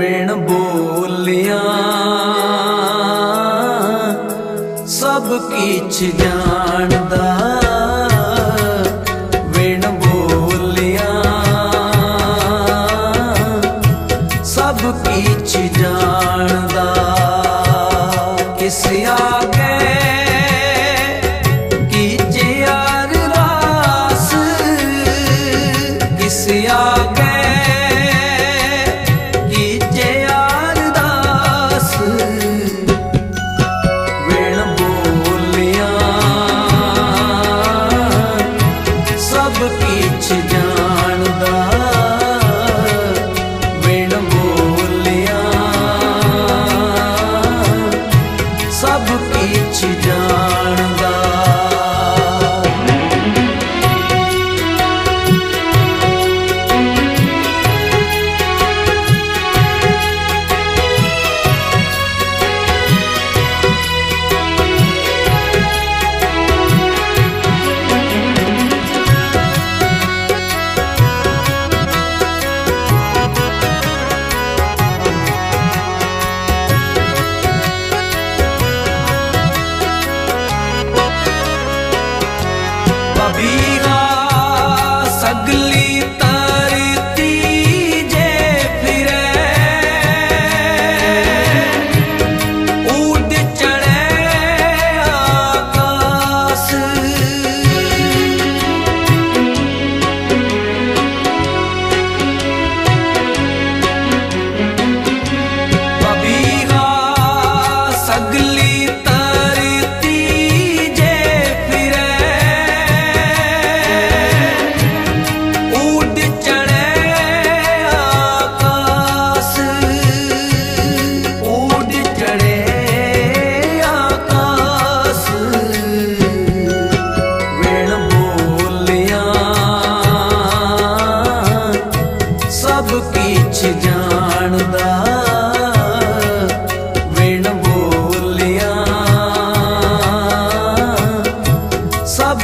ਵਿਣ ਬੋਲਿਆ ਸਭ ਕੀਛ ਜਾਣਦਾ।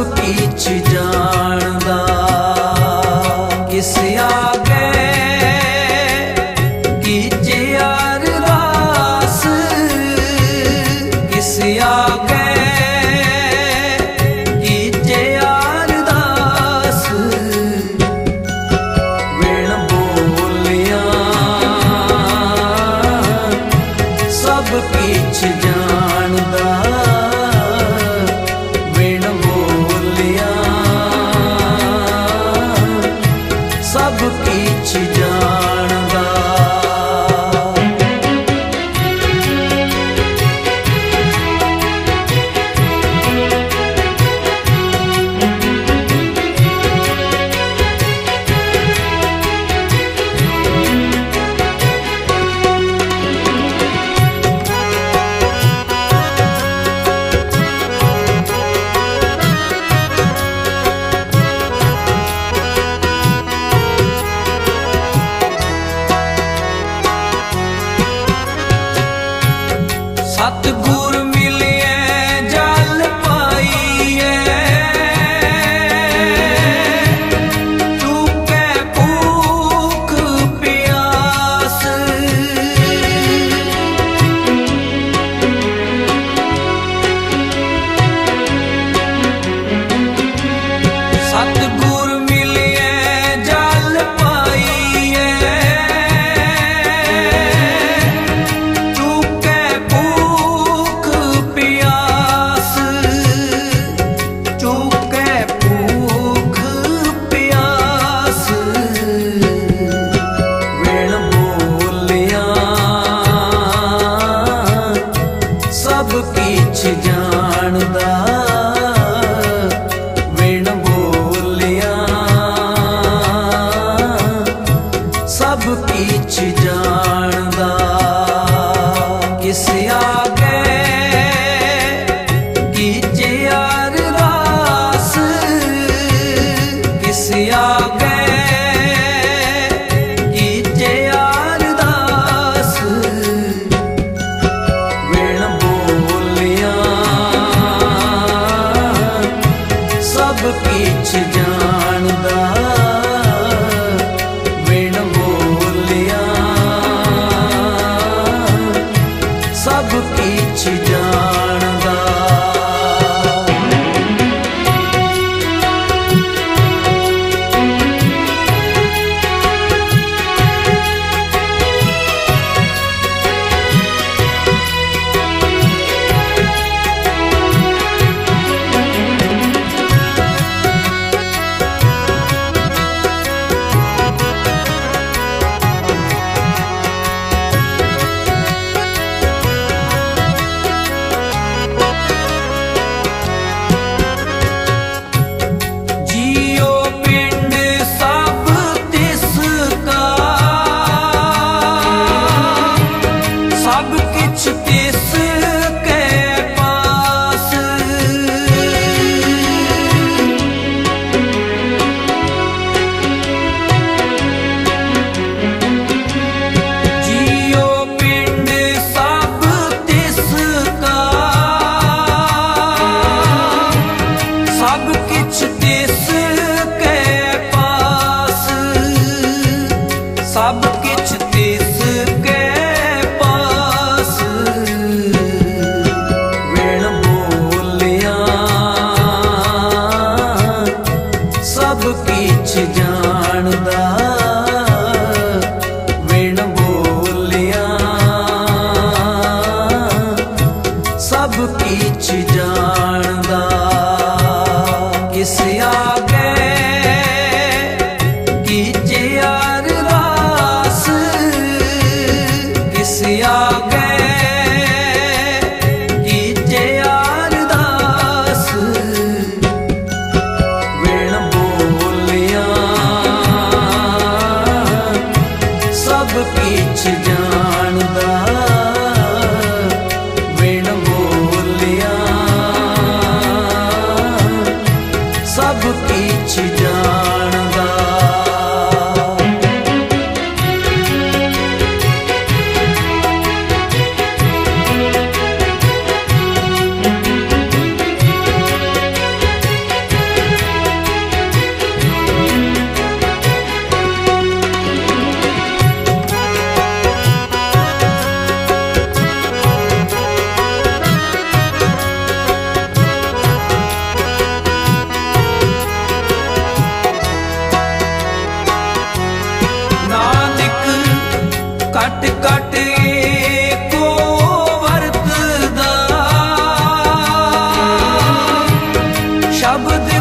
ਸਭ ਕੀਛ ਜਾਣਦਾ। ਸਤ सब दिन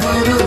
Guru